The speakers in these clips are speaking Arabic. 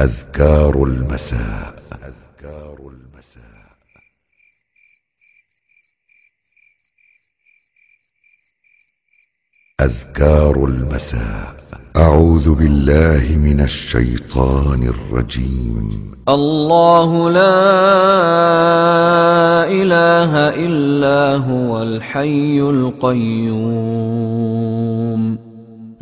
أذكار المساء. أذكار المساء. أذكار المساء. أعوذ بالله من الشيطان الرجيم. الله لا إله إلا هو الحي القيوم.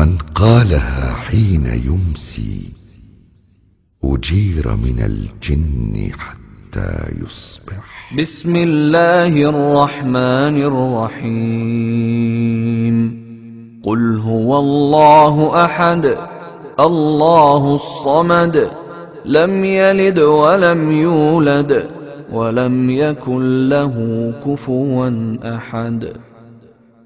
من قالها حين يمسي أجير من الجن حتى يصبح. بسم الله الرحمن الرحيم. قل هو الله أحد الله الصمد لم يلد ولم يولد ولم يكن له كفوا أحد.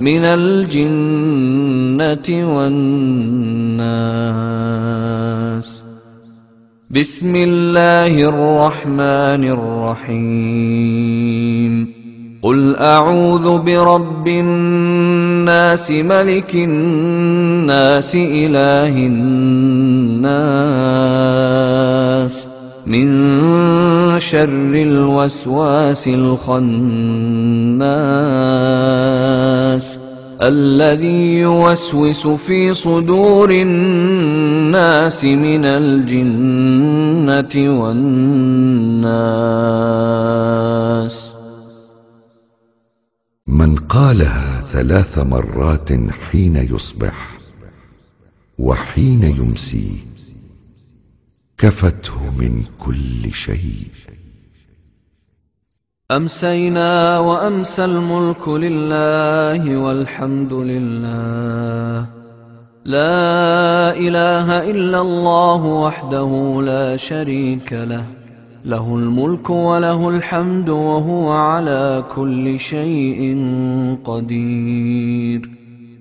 من الجنة والناس. بسم الله الرحمن الرحيم. قل أعوذ برب الناس ملك الناس إله الناس. من شر الوسواس الخناس الذي يوسوس في صدور الناس من الجنة والناس. من قالها ثلاث مرات حين يصبح وحين يمسي كفته من كل شيء. أمسينا وأمسى الملك لله والحمد لله. لا إله إلا الله وحده لا شريك له. له الملك وله الحمد وهو على كل شيء قدير.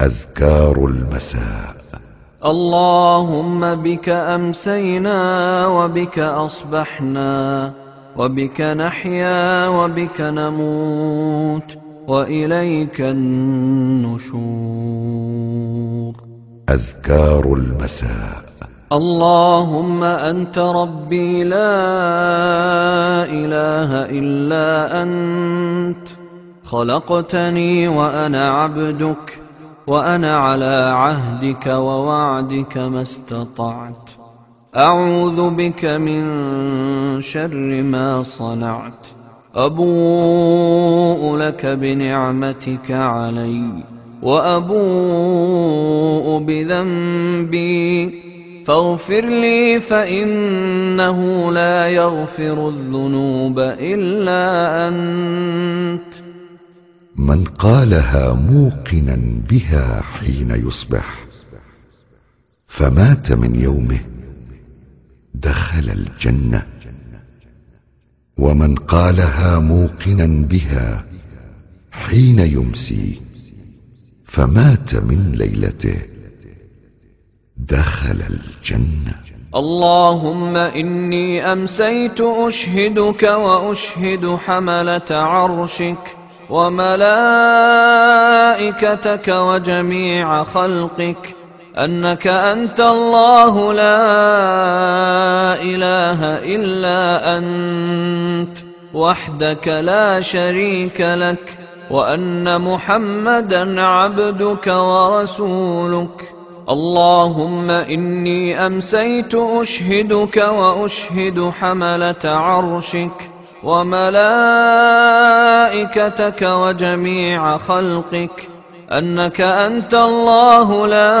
أذكار المساء. اللهم بك أمسينا وبك أصبحنا وبك نحيا وبك نموت وإليك النشور. أذكار المساء. اللهم أنت ربي لا إله إلا أنت. خلقتني وأنا عبدك. وأنا على عهدك ووعدك ما استطعت. أعوذ بك من شر ما صنعت. أبوء لك بنعمتك علي. وأبوء بذنبي. فاغفر لي فإنه لا يغفر الذنوب إلا أنت. من قالها موقنا بها حين يصبح فمات من يومه دخل الجنة. ومن قالها موقنا بها حين يمسي فمات من ليلته دخل الجنة. اللهم إني أمسيت أشهدك وأشهد حملة عرشك وملائكتك وجميع خلقك أنك أنت الله لا إله إلا أنت وحدك لا شريك لك وأن محمدا عبدك ورسولك. اللهم إني أمسيت أشهدك وأشهد حملة عرشك. وملائكتك وجميع خلقك أنك أنت الله لا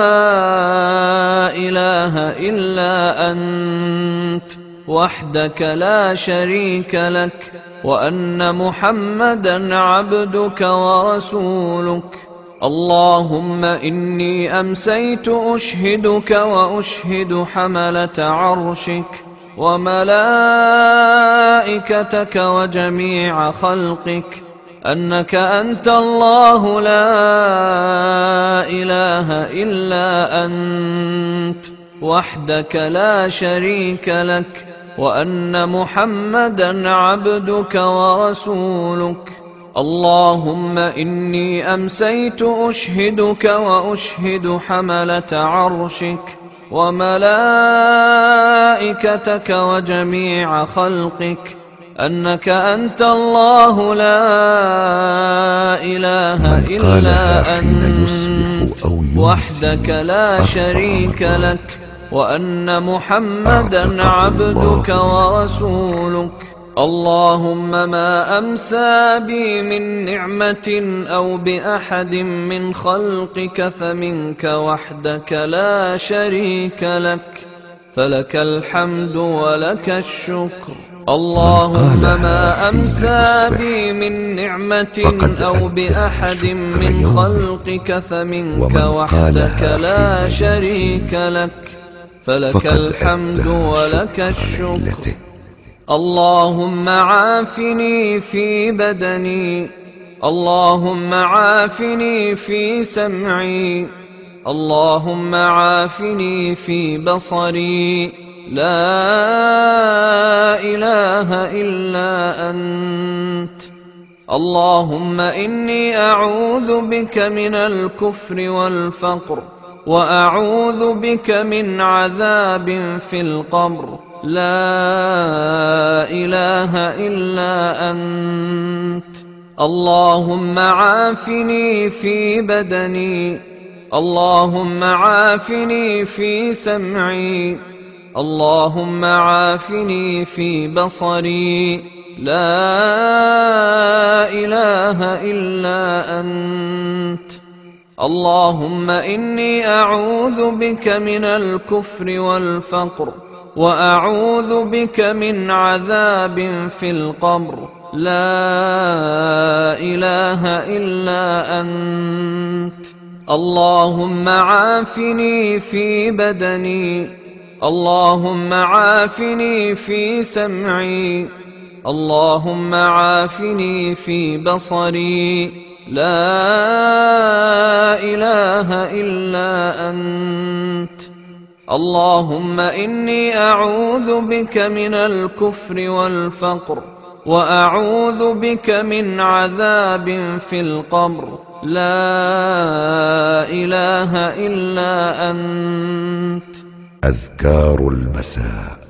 إله إلا أنت وحدك لا شريك لك وأن محمدا عبدك ورسولك. اللهم إني أمسيت أشهدك وأشهد حملة عرشك. وملائكتك وجميع خلقك أنك أنت الله لا إله إلا أنت وحدك لا شريك لك وأن محمدا عبدك ورسولك. اللهم إني أمسيت أشهدك وأشهد حملة عرشك. وملائكتك وجميع خلقك أنك أنت الله لا إله إلا أنت وحدك لا شريك لك وأن محمدا عبدك ورسولك. اللهم ما أمسى بي من نعمة أو بأحد من خلقك فمنك وحدك لا شريك لك. فلك الحمد ولك الشكر. اللهم ما أمسى بي من نعمة أو بأحد من خلقك فمنك وحدك لا شريك لك. فلك الحمد ولك الشكر. اللهم عافني في بدني. اللهم عافني في سمعي. اللهم عافني في بصري. لا إله إلا أنت. اللهم إني أعوذ بك من الكفر والفقر. وأعوذ بك من عذاب في القبر. لا إله إلا أنت. اللهم عافني في بدني. اللهم عافني في سمعي. اللهم عافني في بصري. لا إله إلا أنت. اللهم إني أعوذ بك من الكفر والفقر وأعوذ بك من عذاب في القبر. لا إله إلا أنت. اللهم عافني في بدني اللهم عافني في سمعي اللهم عافني في بصري. لا إله إلا أنت. اللهم إني أعوذ بك من الكفر والفقر وأعوذ بك من عذاب في القبر. لا إله إلا أنت. أذكار المساء.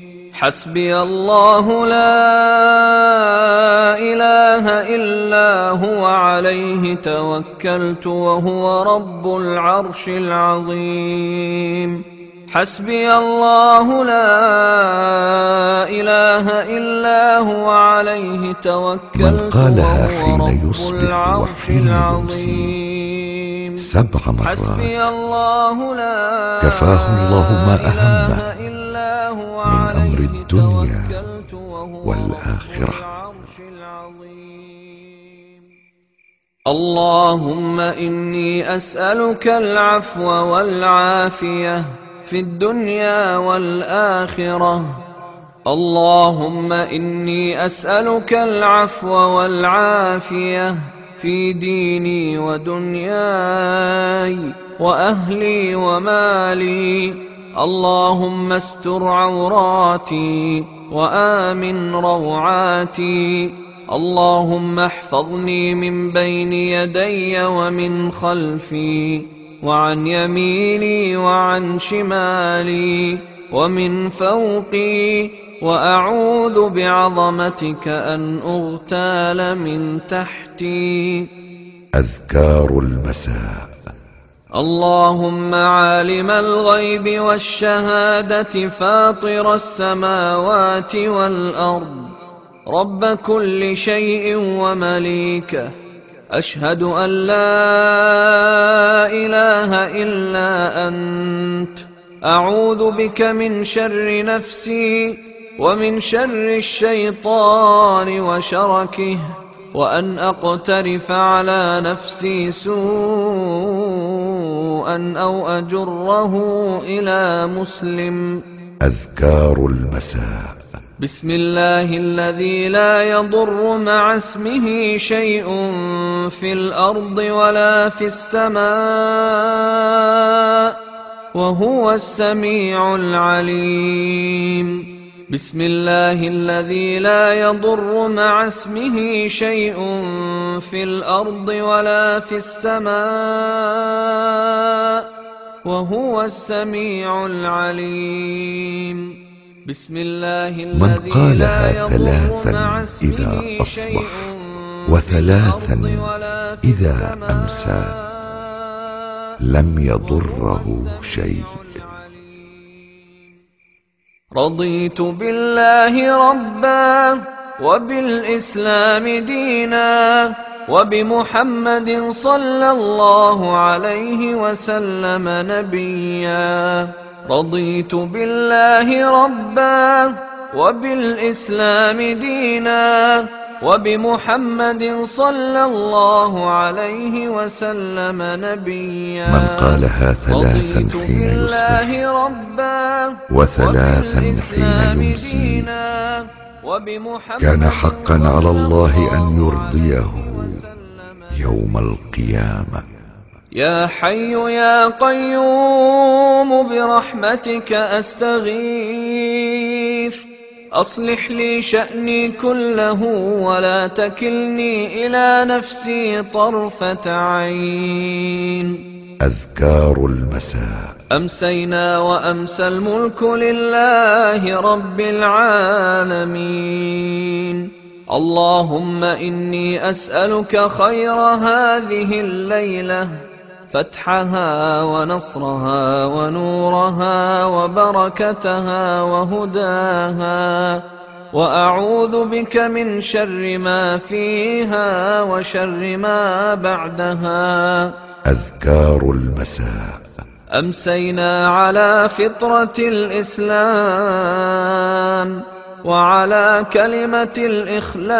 حسبي الله لا إله إلا هو عليه توكلت وهو رب العرش العظيم. حسبي الله لا إله إلا هو عليه توكلت من قالها حين يصبح وحين يمسي. سبع مرات حسبي الله لا كفاه الله ما أمر الدنيا والآخرة. اللهم إني أسألك العفو والعافية في الدنيا والآخرة. اللهم إني أسألك العفو والعافية في ديني ودنياي وأهلي ومالي. اللهم استر عوراتي وآمن روعاتي. اللهم احفظني من بين يدي ومن خلفي وعن يميني وعن شمالي ومن فوقي. وأعوذ بعظمتك أن أغتال من تحتي. أذكار المساء. اللهم عالم الغيب والشهادة فاطر السماوات والأرض. رب كل شيء ومليكه أشهد أن لا إله إلا أنت. أعوذ بك من شر نفسي ومن شر الشيطان وشركه وأن أقترف على نفسي سوءا أو أجره إلى مسلم. أذكار المساء. بسم الله الذي لا يضر مع اسمه شيء في الأرض ولا في السماء وهو السميع العليم. بسم الله الذي لا يضر مع اسمه شيء في الأرض ولا في السماء وهو السميع العليم. بسم الله من قالها ثلاثا إذا أصبح وثلاثا إذا أمسى لم يضره شيء. رضيت بالله ربا وبالإسلام دينا وبمحمد صلى الله عليه وسلم نبيا. رضيت بالله ربا وبالإسلام دينا وبمحمد صلى الله عليه وسلم نبيا. من قالها ثلاثا حين يصبح. ربا وثلاثا حين يمسي. كان حقا على الله أن يرضيه يوم القيامة. يا حي يا قيوم برحمتك أستغيث. أصلح لي شأني كله ولا تكلني إلى نفسي طرفة عين. أذكار المساء. أمسينا وأمسى الملك لله رب العالمين. اللهم إني أسألك خير هذه الليلة فتحها ونصرها ونورها وبركتها وهداها. وأعوذ بك من شر ما فيها وشر ما بعدها. أذكار المساء. أمسينا على فطرة الإسلام وعلى كلمة الإخلاص.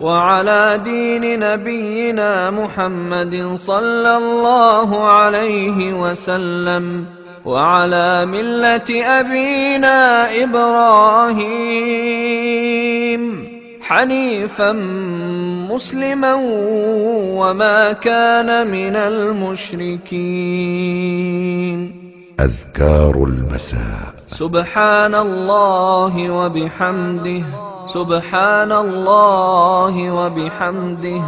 وعلى دين نبينا محمد صلى الله عليه وسلم وعلى ملة أبينا إبراهيم حنيفا مسلما وما كان من المشركين. أذكار المساء. سبحان الله وبحمده. سبحان الله وبحمده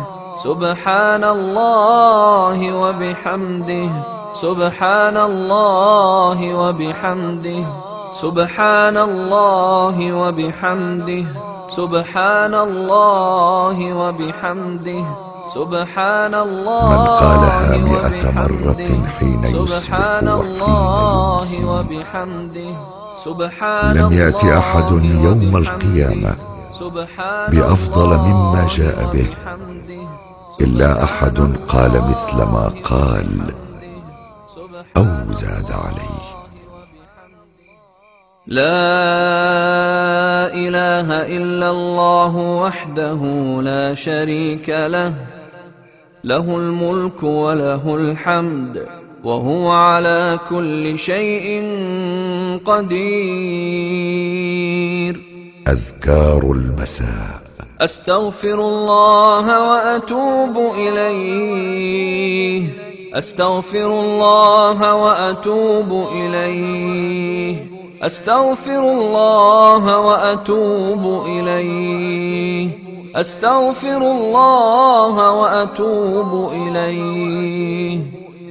سبحان الله وبحمده سبحان الله وبحمده سبحان الله وبحمده سبحان الله وبحمده سبحان الله من قالها مئة مرة حين يصبح وحين لم يأت أحد يوم القيامة بأفضل مما جاء به. إلا أحد قال مثل ما قال أو زاد عليه. لا إله إلا الله وحده لا شريك له. له الملك وله الحمد وهو على كل شيء قدير. أذكار المساء. أستغفر الله وأتوب إليه. أستغفر الله وأتوب إليه. أستغفر الله وأتوب إليه. أستغفر الله وأتوب إليه.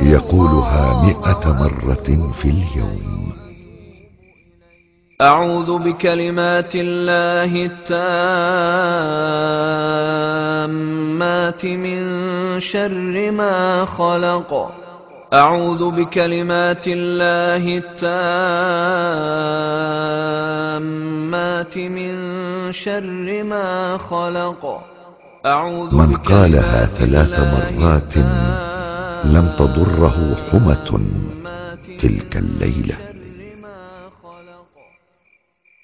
يقولها مئة مرة في اليوم. أعوذ بكلمات الله التامات من شر ما خلق. أعوذ بكلمات الله التامات من شر ما خلق. أعوذ من قالها ثلاث مرات لم تضره حمة تلك الليلة.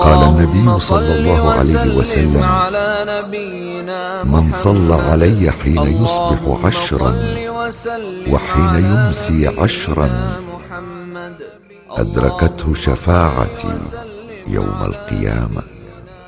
قال النبي صلى الله عليه وسلم من صلى علي حين يصبح عشرا وحين يمسي عشرا أدركته شفاعتي يوم القيامة.